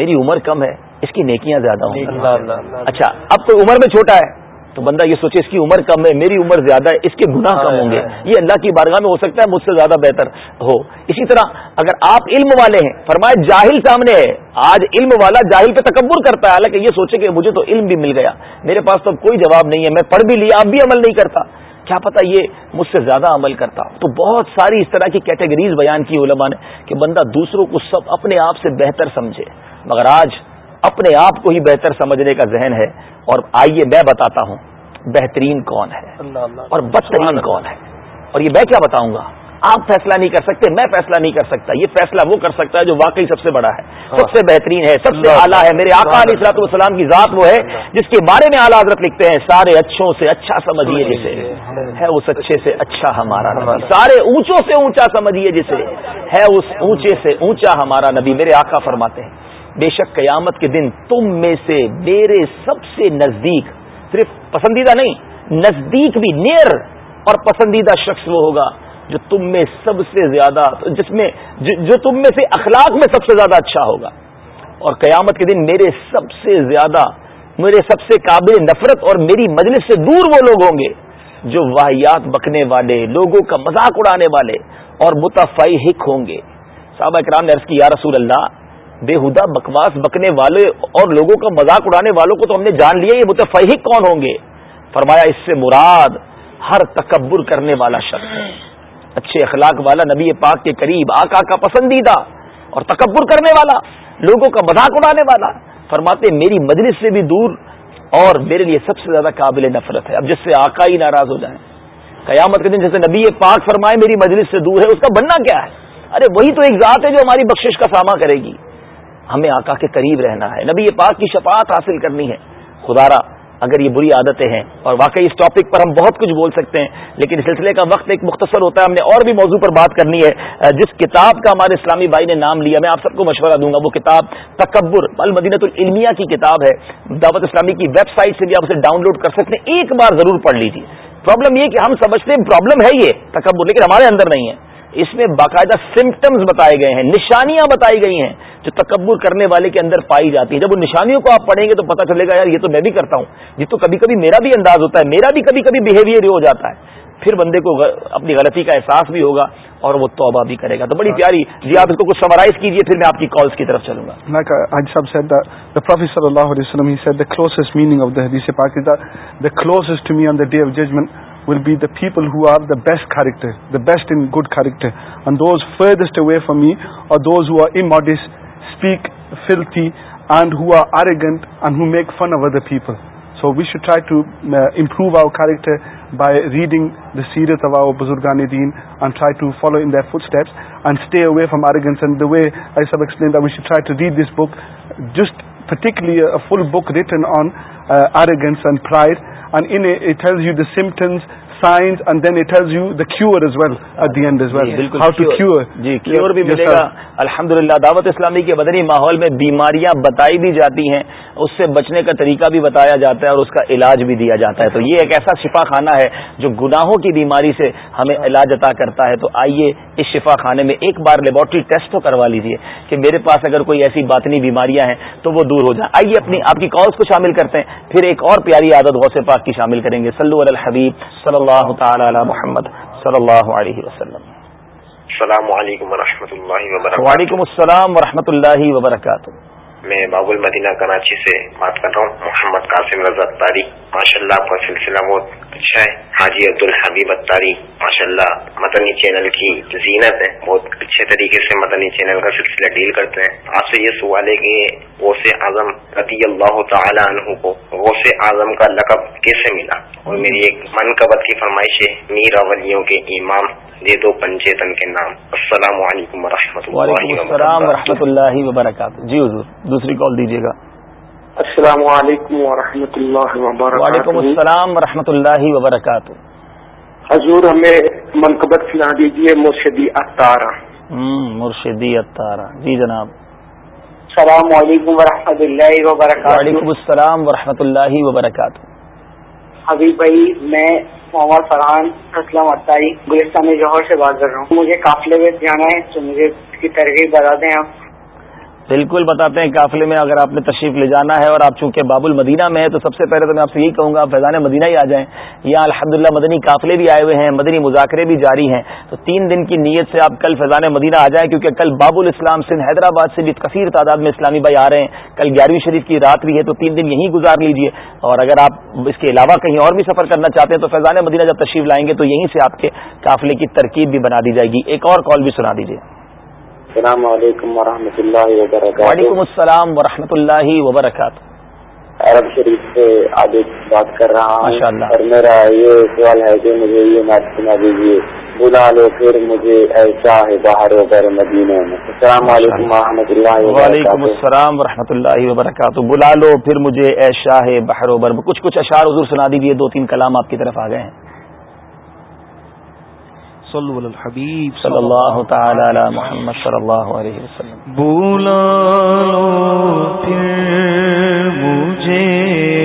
میری عمر کم ہے اس کی نیکیاں زیادہ ہوں اچھا اب کوئی عمر میں چھوٹا ہے تو بندہ یہ سوچے اس کی عمر کم ہے میری عمر زیادہ ہے اس کے گناہ کم ہوں گے یہ اللہ کی بارگاہ میں ہو سکتا ہے مجھ سے زیادہ بہتر ہو اسی طرح اگر آپ علم والے ہیں فرمائے کرتا ہے حالانکہ یہ سوچے کہ مجھے تو علم بھی مل گیا میرے پاس تو کوئی جواب نہیں ہے میں پڑھ بھی لیا اب بھی عمل نہیں کرتا کیا پتا یہ مجھ سے زیادہ عمل کرتا تو بہت ساری اس طرح کی کیٹیگریز بیان کی علماء نے کہ بندہ دوسروں کو سب اپنے آپ سے بہتر سمجھے مگر آج اپنے آپ کو ہی بہتر سمجھنے کا ذہن ہے اور آئیے میں بتاتا ہوں بہترین کون ہے اور بدترین کون ہے اور یہ میں کیا بتاؤں گا آپ فیصلہ نہیں کر سکتے میں فیصلہ نہیں کر سکتا یہ فیصلہ وہ کر سکتا ہے جو واقعی سب سے بڑا ہے ہاں۔ سب سے بہترین ہے سب سے اعلیٰ ہے میرے آقا علیہ اصلاۃ السلام کی ذات وہ ہے جس کے بارے میں اعلیٰ حضرت لکھتے ہیں سارے اچھوں سے اچھا سمجھیے جسے ہے اس اچھے سے اچھا ہمارا سارے اونچوں سے اونچا سمجھیے جسے ہے اس اونچے سے اونچا ہمارا نبی میرے آقا فرماتے ہیں بے شک قیامت کے دن تم میں سے میرے سب سے نزدیک صرف پسندیدہ نہیں نزدیک بھی نیر اور پسندیدہ شخص وہ ہوگا جو تم میں سب سے زیادہ جس میں جو تم میں سے اخلاق میں سب سے زیادہ اچھا ہوگا اور قیامت کے دن میرے سب سے زیادہ میرے سب سے قابل نفرت اور میری مجلس سے دور وہ لوگ ہوں گے جو واحیات بکنے والے لوگوں کا مذاق اڑانے والے اور متفع ہوں گے صحابہ اکرام نے عرض کی یا رسول اللہ بےحدا بکواس بکنے والے اور لوگوں کا مذاق اڑانے والوں کو تو ہم نے جان لیا یہ متفق کون ہوں گے فرمایا اس سے مراد ہر تکبر کرنے والا شخص ہے اچھے اخلاق والا نبی پاک کے قریب آقا کا پسندیدہ اور تکبر کرنے والا لوگوں کا مذاق اڑانے والا فرماتے میری مجلس سے بھی دور اور میرے لیے سب سے زیادہ قابل نفرت ہے اب جس سے آقا ہی ناراض ہو جائیں قیامت کے دن جیسے نبی پاک فرمائے میری مجلس سے دور ہے اس کا بننا کیا ہے ارے وہی تو ایک ذات ہے جو ہماری بخشش کا سامنا کرے گی ہمیں آقا کے قریب رہنا ہے نبی یہ پاک کی شفاعت حاصل کرنی ہے خدا را اگر یہ بری عادتیں ہیں اور واقعی اس ٹاپک پر ہم بہت کچھ بول سکتے ہیں لیکن اس سلسلے کا وقت ایک مختصر ہوتا ہے ہم نے اور بھی موضوع پر بات کرنی ہے جس کتاب کا ہمارے اسلامی بھائی نے نام لیا میں آپ سب کو مشورہ دوں گا وہ کتاب تکبر المدینت العلمیہ کی کتاب ہے دعوت اسلامی کی ویب سائٹ سے بھی آپ اسے ڈاؤن لوڈ کر سکتے ہیں ایک بار ضرور پڑھ لیجیے پرابلم یہ کہ ہم سمجھتے ہیں پرابلم ہے یہ تکبر لیکن ہمارے اندر نہیں ہے اس میں باقاعدہ سمٹمز بتائے گئے ہیں نشانیاں بتائی گئی ہیں جو تکبر کرنے والے کے اندر پائی جاتی ہیں جب ان نشانیوں کو آپ پڑھیں گے تو پتہ چلے گا یار یہ تو میں بھی کرتا ہوں یہ تو کبھی کبھی میرا بھی انداز ہوتا ہے میرا بھی کبھی کبھی بہیویئر ہو جاتا ہے پھر بندے کو اپنی غلطی کا احساس بھی ہوگا اور وہ توبہ بھی کرے گا تو بڑی ہاں۔ پیاری جی آپ اس کو کچھ سمرائز کیجیے پھر میں آپ کی کالس کی طرف چلوں گا صلی اللہ علیہ وسلم will be the people who are the best character, the best in good character, and those furthest away from me are those who are immodest, speak filthy, and who are arrogant and who make fun of other people. So we should try to uh, improve our character by reading the Seerat of our Buzurgane Deen and try to follow in their footsteps and stay away from arrogance. And the way I explained that we should try to read this book just particularly a full book written on uh, arrogance and pride, and in it tells you the symptoms science and and then it has you the cure cure cure is is well well at the how to جی, جی، بھی ملے گا الحمد للہ دعوت اسلامی کے بدنی ماحول میں بیماریاں بتائی بھی جاتی ہیں اس سے بچنے کا طریقہ بھی بتایا جاتا ہے اور اس کا علاج بھی دیا جاتا ہے تو یہ ایک ایسا شفا خانہ ہے جو گناہوں کی بیماری سے ہمیں علاج عطا کرتا ہے تو آئیے اس شفا خانے میں ایک بار لیبورٹری ٹیسٹ تو کروا لیجیے کہ میرے پاس اگر کوئی ایسی باطنی بیماریاں ہیں تو وہ دور ہو جائیں آئیے اپنی آپ کی کالس کو شامل کرتے ہیں پھر ایک اور پیاری عادت غوث پاک کی شامل کریں گے سلو الحبیب صلی اللہ تعالی علی محمد صلی اللہ علیہ وسلم السلام علیکم و اللہ وبرکاتہ وعلیکم السلام ورحمۃ اللہ وبرکاتہ میں باب المدینہ کراچی سے بات کر رہا ہوں محمد قاسم رضا تاری ماشاء اللہ آپ کا سلسلہ بہت اچھا ہے حاجی عبد الحبیب اتاری ماشاء اللہ مدنی چینل کی زینت ہے بہت اچھے طریقے سے مدنی چینل کا سلسلہ ڈیل کرتے ہیں آپ سے یہ سوال ہے کہ غوث اعظم رضی اللہ تعالی عنہ کو غوث اعظم کا لقب کیسے ملا اور میری ایک من کبت کی فرمائش ہے میر اولیوں کے امام دے دو پنچیتن کے نام السلام علیکم و رحمۃ السلام السّلام و رحمۃ اللہ وبرکاتہ جی حضور دوسری کال دیجیے گا السلام علیکم و رحمۃ اللہ وعلیکم السلام و رحمۃ اللہ وبرکاتہ حضور ہمیں منقبت سنا دیجیے مرشدی اتار مرشدی اتارا جی جناب السلام علیکم و اللہ وبرکاتہ وعلیکم السلام و رحمۃ اللہ وبرکاتہ ابھی بھائی میں محمد فرحان اسلم عطائی گلستان جوہر سے بات کر رہا ہوں مجھے قافلے میں جانا ہے تو مجھے اس کی ترغیب بتا دیں آپ بالکل بتاتے ہیں قافلے میں اگر آپ نے تشریف لے جانا ہے اور آپ چونکہ باب المدینہ میں ہے تو سب سے پہلے تو میں آپ سے یہی کہوں گا آپ فیضان مدینہ ہی آ جائیں یہاں الحمدللہ مدنی قافلے بھی آئے ہوئے ہیں مدنی مذاکرے بھی جاری ہیں تو تین دن کی نیت سے آپ کل فیضان مدینہ آ جائیں کیونکہ کل باب الاسلام سن سندھ حیدرآباد سے بھی کثیر تعداد میں اسلامی بھائی آ رہے ہیں کل گیارہویں شریف کی رات بھی ہے تو تین دن یہیں گزار لیجیے اور اگر آپ اس کے علاوہ کہیں اور بھی سفر کرنا چاہتے ہیں تو فیضان مدینہ جب تشریف لائیں گے تو یہیں سے آپ کے قافلے کی ترکیب بھی بنا دی جائے گی ایک اور کال بھی سنا دیجیے السلام علیکم و رحمۃ اللہ وبرکاتہ وعلیکم السلام و رحمۃ اللہ وبرکاتہ عرب شریف سے بات کر رہا ہوں اور میرا یہ یہ سوال ہے کہ مجھے سنا دیجیے بلا لو پھر مجھے ایسا ہے باہر بہروبر مدینہ السلام علیکم اللہ وعلیکم السلام و رحمۃ اللہ وبرکاتہ بلا لو پھر مجھے ایشا ہے وبر کچھ کچھ اشعار سنا دیجیے دو تین کلام آپ کی طرف آ گئے ہیں صلو علی الحبیب صلی اللہ تعالی علی محمد صلی اللہ علیہ وسلم بولا پھر مجھے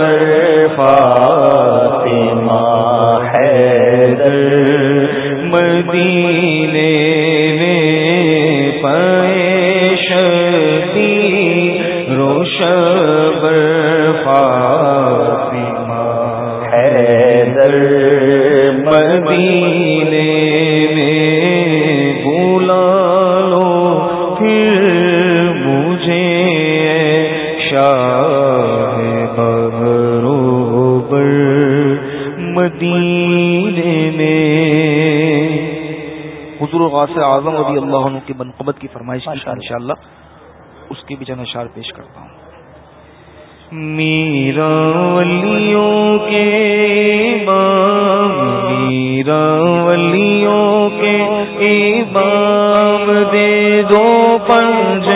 گئے انشاءاللہ اللہ اس کے جن اشار پیش کرتا ہوں میرا ولیوں کے باب میرا ولیوں کے بام دے دو پنج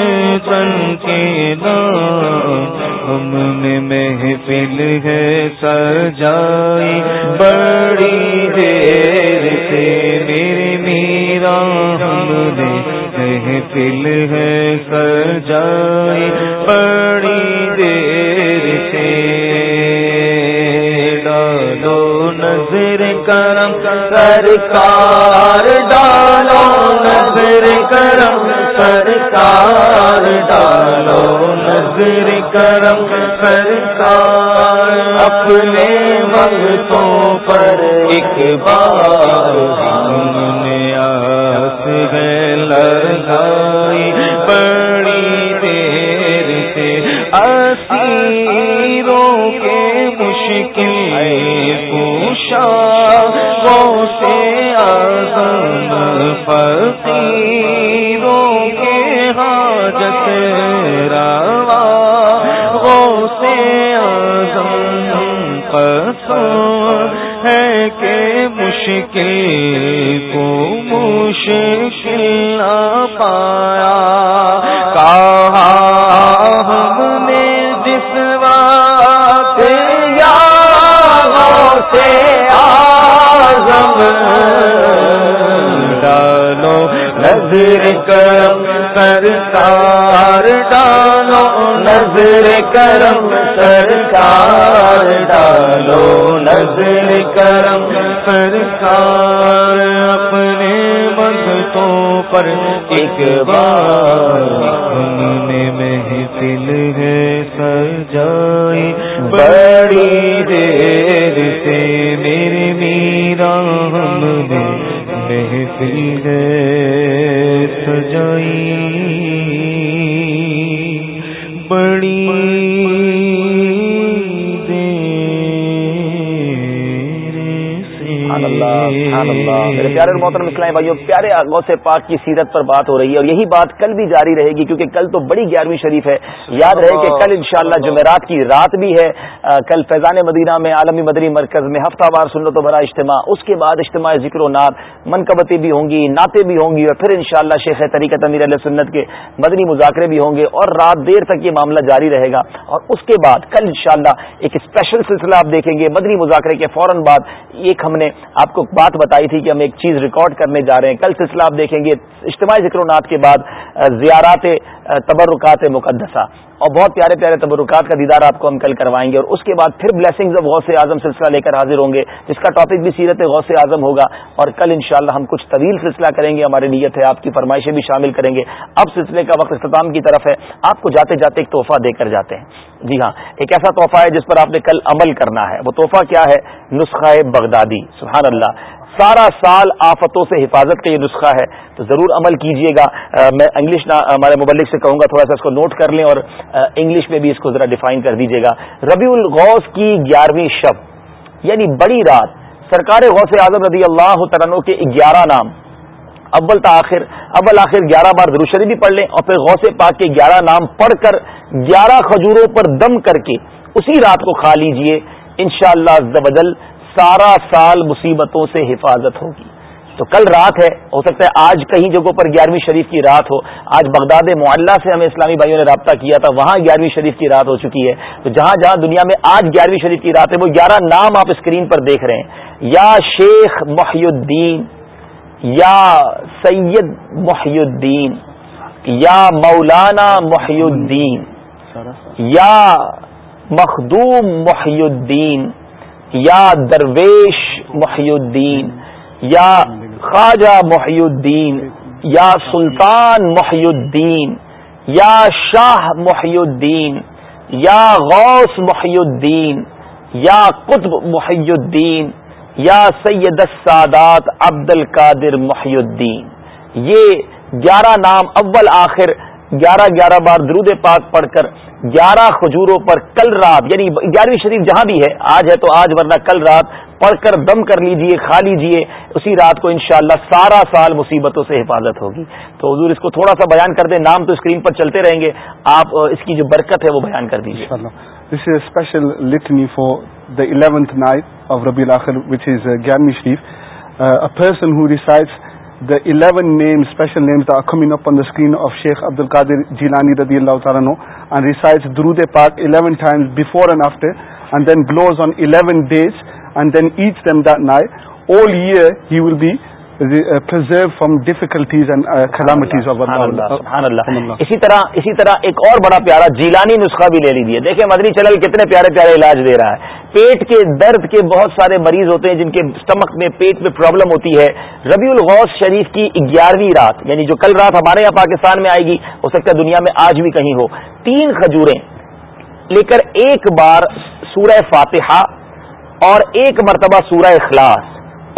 تن کے دام ہم میں محفل ہے سجائی بڑی دیر سے میرے میرا ہم نے محفل ہے پڑی دیر سے ڈالو نظر کرم سرکار ڈالو نظر کرم سرکار ڈالو نظر کرم سرکار اپنے بہتوں پر ایک ہم درگائی پڑی دیر سے اسیروں کے مشکل پوشا کو سے آزم فقیروں کے حاجت روا کو سے آزم پس ہے کہ مشکل آزم ڈالو نظر کرم سرکار ڈالو نظر کرم سرکار ڈالو نظر کرم سرکار اپنے بسوں پر اکبار سننے محفل ہے سجائی بڑی دیر محترم بھائی پیارے گو سے پاک کی سیرت پر بات ہو رہی ہے اور یہی بات کل بھی جاری رہے گی کیونکہ کل تو بڑی گیارہویں شریف ہے یاد رہے کہ کل انشاءاللہ جمعرات کی رات بھی ہے کل فیضان مدینہ میں عالمی مدری مرکز میں ہفتہ وار سنت و بھرا اجتماع اس کے بعد اجتماع ذکر و نات منقبتیں بھی ہوں گی ناطے بھی ہوں گی اور پھر انشاءاللہ شیخ طریقت امیر علیہ سنت کے مدنی مذاکرے بھی ہوں گے اور رات دیر تک یہ معاملہ جاری رہے گا اور اس کے بعد کل انشاءاللہ ایک اسپیشل سلسلہ آپ دیکھیں گے مدنی مذاکرے کے فوراً بعد ایک ہم نے آپ کو بات بتائی تھی کہ ہم ایک چیز ریکارڈ کرنے جا رہے ہیں کل سلسلہ آپ دیکھیں گے اجتماعی ذکر و کے بعد زیارات تبرکات مقدسہ اور بہت پیارے پیارے تبرکات کا دیدار آپ کو ہم کل کروائیں گے اور اس کے بعد پھر بلیسنگز آف غوث اعظم سلسلہ لے کر حاضر ہوں گے جس کا ٹاپک بھی سیرت غوث اعظم ہوگا اور کل شاء انشاءاللہ ہم کچھ طویل سلسلہ کریں گے ہماری نیت ہے آپ کی فرمائشیں بھی شامل کریں گے اب سلسلے کا وقت اختتام کی طرف ہے آپ کو جاتے جاتے ایک تحفہ دے کر جاتے ہیں جی ہاں ایک ایسا تحفہ ہے جس پر آپ نے کل عمل کرنا ہے وہ تحفہ کیا ہے نسخہ بغدادی سبحان اللہ سارا سال آفتوں سے حفاظت کا یہ نسخہ ہے تو ضرور عمل کیجئے گا میں انگلش نہ ہمارے مبلک سے کہوں گا تھوڑا سا اس کو نوٹ کر لیں اور انگلش میں بھی اس کو ذرا ڈیفائن کر دیجیے گا ربیع الغوث کی گیارہویں شب یعنی بڑی رات سرکار غوث اعظم رضی اللہ ترو کے گیارہ نام اول اول آخر گیارہ بار بھی پڑھ لیں اور پھر غوث پاک کے گیارہ نام پڑھ کر گیارہ کھجوروں پر دم کر کے اسی رات کو کھا ان شاء سے حفاظت ہوگی تو کل رات ہے ہو سکتا ہے آج کئی جگہوں پر گیارہویں شریف کی رات ہو آج بغداد معلّہ سے ہمیں اسلامی بھائیوں نے رابطہ کیا تھا وہاں گیارہویں شریف کی رات ہو چکی ہے تو جہاں جہاں دنیا میں آج گیارہویں شریف کی رات ہے وہ گیارہ نام آپ اسکرین پر دیکھ رہے ہیں یا شیخ محی الدین یا سید محی الدین یا مولانا محی الدین یا مخدوم محی الدین یا درویش محی الدین یا خواجہ محی الدین یا سلطان محی الدین یا شاہ محی الدین یا غوث محی الدین یا قطب محی الدین یا سید السادات عبد القادر محی الدین یہ گیارہ نام اول آخر گیارہ گیارہ بار درود پاک پڑھ کر گیارہ خجوروں پر کل رات یعنی گیارہویں شریف جہاں بھی ہے آج ہے تو آج ورنہ کل رات پڑھ کر دم کر لیجئے کھا لیجئے اسی رات کو انشاءاللہ سارا سال مصیبتوں سے حفاظت ہوگی تو حضور اس کو تھوڑا سا بیان کر دیں نام تو اسکرین پر چلتے رہیں گے آپ اس کی جو برکت ہے وہ بیان کر دیجیے دا الیون نائٹ آف ربی الخر وچ از گیانی شریف افیئر نیم اسپیشل نیمز اخمین دکرین آف شیخ ابد القادر جیلانی ربی اللہ تعالیٰ درو دے پارٹن times before and after and then close on eleven days and then each then دائٹ all year he will be اسی طرح ایک اور بڑا پیارا جیلانی نسخہ بھی لے لیجیے دیکھیں مدنی چلل کتنے پیارے پیارے علاج دے رہا ہے پیٹ کے درد کے بہت سارے مریض ہوتے ہیں جن کے اسٹمک میں پیٹ میں پرابلم ہوتی ہے ربیع الغوث شریف کی گیارہویں رات یعنی جو کل رات ہمارے یہاں پاکستان میں آئے گی ہو سکتا ہے دنیا میں آج بھی کہیں ہو تین کھجوریں لے کر ایک بار سورہ فاتحہ اور ایک مرتبہ سورہ اخلاص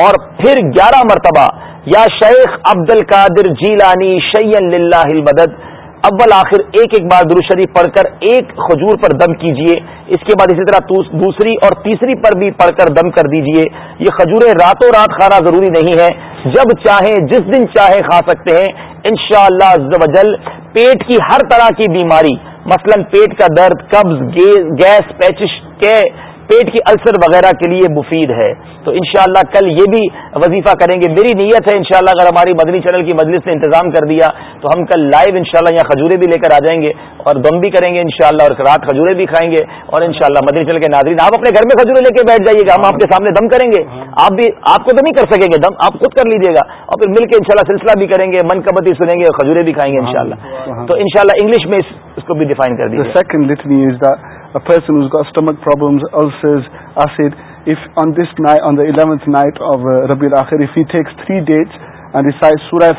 اور پھر گیارہ مرتبہ یا شیخ عبد القادر اول آخر ایک ایک بار درو شریف پڑھ کر ایک کھجور پر دم کیجئے اس کے بعد اسی طرح دوسری اور تیسری پر بھی پڑھ کر دم کر دیجئے یہ کھجوریں راتوں رات کھانا ضروری نہیں ہے جب چاہیں جس دن چاہیں کھا سکتے ہیں انشاءاللہ شاء اللہ پیٹ کی ہر طرح کی بیماری مثلا پیٹ کا درد قبض گیس پیچش کے پیٹ کی السر وغیرہ کے لیے مفید ہے تو انشاءاللہ کل یہ بھی وظیفہ کریں گے میری نیت ہے انشاءاللہ اگر ہماری مدنی چینل کی مجلس نے انتظام کر دیا تو ہم کل لائیو انشاءاللہ یہاں کھجورے بھی لے کر آ جائیں گے اور دم بھی کریں گے انشاءاللہ اور رات کھجورے بھی کھائیں گے اور انشاءاللہ مدنی چینل کے ناظرین آپ اپنے گھر میں کھجورے لے کے بیٹھ جائیے گا ہم آپ کے سامنے دم کریں گے آپ بھی آپ کو تو نہیں کر سکیں گے دم آپ خود کر لیجیے گا اور پھر مل کے ان سلسلہ بھی کریں گے من کبتی سنیں گے اور کھجورے بھی کھائیں گے ان تو انشاءاللہ تو ان اس کو بھی ڈیفائن کر دیجیے الیونتھ نائٹ آف ربی الخر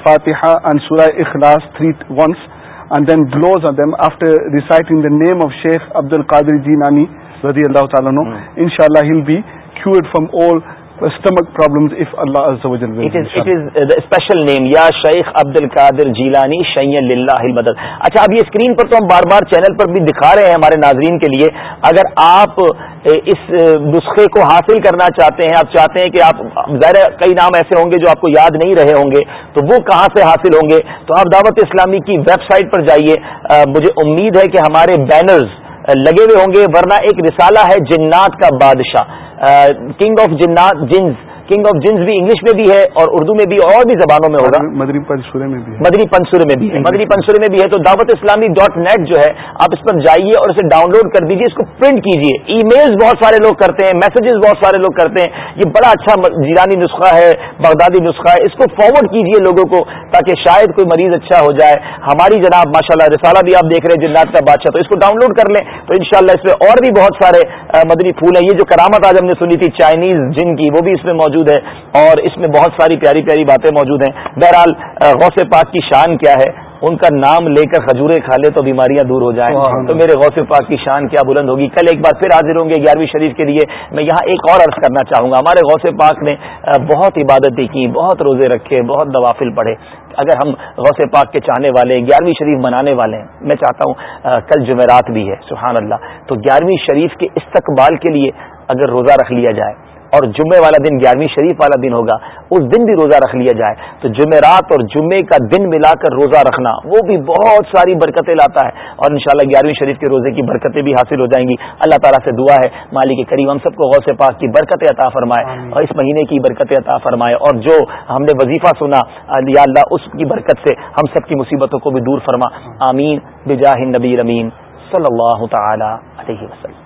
فاتحا اخلاس three once and then close after recite the name of Sheikh Abd al Qadiri Jilani رضی اللہ تعالیٰ ان شاء اللہ ویل بی کیوئڈ فرام آل القادر جیلانی اچھا اب یہ اسکرین پر تو ہم بار بار چینل پر بھی دکھا رہے ہیں ہمارے ناظرین کے لیے اگر آپ اس نسخے کو حاصل کرنا چاہتے ہیں آپ چاہتے ہیں کہ آپ ظاہر کئی نام ایسے ہوں گے جو آپ کو یاد نہیں رہے ہوں گے تو وہ کہاں سے حاصل ہوں گے تو آپ دعوت اسلامی کی ویب سائٹ پر جائیے مجھے امید ہے کہ ہمارے بینرز لگے ہوئے ہوں گے ورنہ ایک رسالہ ہے جنات کا بادشاہ کنگ آف جنات جنز کنگ آف جنس بھی انگلش میں بھی ہے اور اردو میں بھی اور بھی زبانوں میں ہوگا مدری پنسورے میں بھی مدری پنسورے میں بھی ہے مدری پنسورے میں بھی ہے تو دعوت اسلامی ڈاٹ نیٹ جو ہے آپ اس پر جائیے اور اسے ڈاؤن لوڈ کر دیجیے اس کو پرنٹ کیجیے ای میلز بہت سارے لوگ کرتے ہیں میسجز بہت سارے لوگ کرتے ہیں یہ بڑا اچھا جیرانی نسخہ ہے بغدادی نسخہ ہے اس کو فارورڈ کیجیے لوگوں کو تاکہ شاید کوئی مریض اچھا ہو جائے ہماری جناب ماشاء اللہ رسالہ بھی آپ دیکھ رہے ہیں جنات کا بادشاہ تو اس کو ڈاؤن لوڈ کر لیں تو ان اس میں اور بھی بہت سارے مدری پھول ہیں یہ جو کرامت آج ہم نے سنی تھی چائنیز جن کی وہ بھی اس میں موجود موجود ہے اور اس میں بہت ساری پیاری پیاری باتیں موجود ہیں بہرحال غوث پاک کی شان کیا ہے ان کا نام لے کر کھجورے کھا لے تو بیماریاں دور ہو جائیں تو میرے غوث پاک کی شان کیا بلند ہوگی کل ایک بار پھر حاضر ہوں گے گیارہویں شریف کے لیے میں یہاں ایک اور عرض کرنا چاہوں گا ہمارے غوث پاک نے بہت عبادتیں کی بہت روزے رکھے بہت دوافل پڑھے اگر ہم غوث پاک کے چاہنے والے گیارہویں شریف منانے والے ہیں میں چاہتا ہوں کل جمعرات بھی ہے سبحان اللہ تو گیارہویں شریف کے استقبال کے لیے اگر روزہ رکھ لیا جائے اور جمعے والا دن گیارہویں شریف والا دن ہوگا اس دن بھی روزہ رکھ لیا جائے تو جمعرات رات اور جمعے کا دن ملا کر روزہ رکھنا وہ بھی بہت ساری برکتیں لاتا ہے اور انشاءاللہ شاء گیارہویں شریف کے روزے کی برکتیں بھی حاصل ہو جائیں گی اللہ تعالیٰ سے دعا ہے مالی کے قریب ہم سب کو غوث پاک کی برکتیں عطا فرمائے اور اس مہینے کی برکت عطا فرمائے اور جو ہم نے وظیفہ سنا یا اللہ اس کی برکت سے ہم سب کی مصیبتوں کو بھی دور فرما آمین بجاہ نبی رمین صلی اللہ تعالیٰ علیہ وسلم